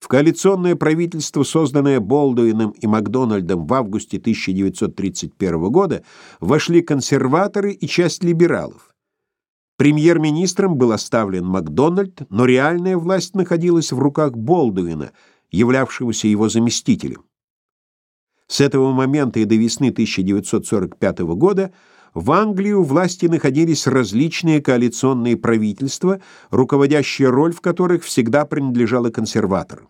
В коалиционное правительство, созданное Болдуином и Макдональдом в августе 1931 года, вошли консерваторы и часть либералов. Премьер-министром был оставлен Макдональд, но реальная власть находилась в руках Болдуина, являвшегося его заместителем. С этого момента и до весны 1945 года в Англии у власти находились различные коалиционные правительства, руководящая роль в которых всегда принадлежала консерваторам.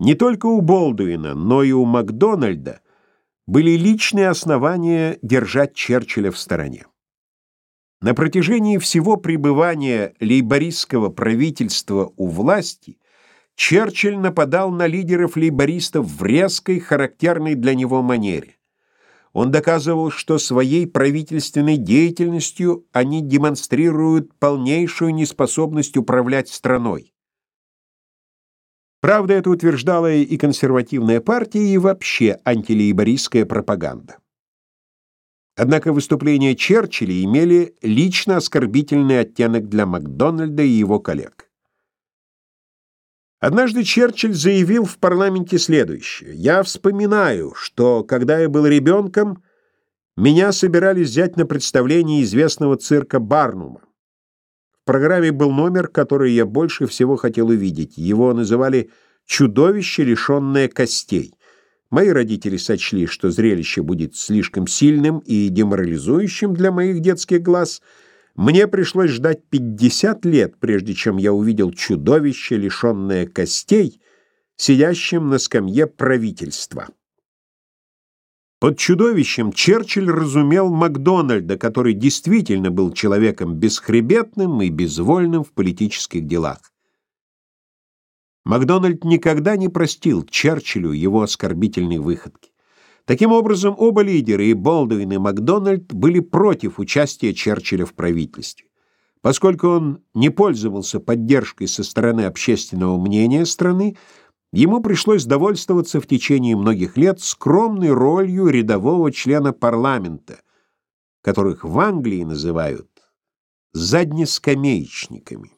Не только у Болдуина, но и у Макдональда были личные основания держать Черчилля в стороне. На протяжении всего пребывания лейбористского правительства у власти Черчилль нападал на лидеров лейбористов в резкой, характерной для него манере. Он доказывал, что своей правительственной деятельностью они демонстрируют полнейшую неспособность управлять страной. Правда, это утверждала и консервативная партия, и вообще антилейбористская пропаганда. Однако выступления Черчилля имели лично оскорбительный оттенок для Макдональда и его коллег. Однажды Черчилль заявил в парламенте следующее. «Я вспоминаю, что, когда я был ребенком, меня собирались взять на представление известного цирка Барнума. В программе был номер, который я больше всего хотел увидеть. Его называли «Чудовище, лишенное костей». Мои родители сочли, что зрелище будет слишком сильным и деморализующим для моих детских глаз — мне пришлось ждать 50 лет, прежде чем я увидел чудовище, лишенное костей, сидящим на скамье правительства. Под чудовищем Черчилль разумел Макдональда, который действительно был человеком бесхребетным и безвольным в политических делах. Макдональд никогда не простил Черчиллю его оскорбительной выходки. Таким образом, оба лидера, и Болдуин, и Макдональд, были против участия Черчилля в правительстве. Поскольку он не пользовался поддержкой со стороны общественного мнения страны, ему пришлось довольствоваться в течение многих лет скромной ролью рядового члена парламента, которых в Англии называют заднескамеечниками.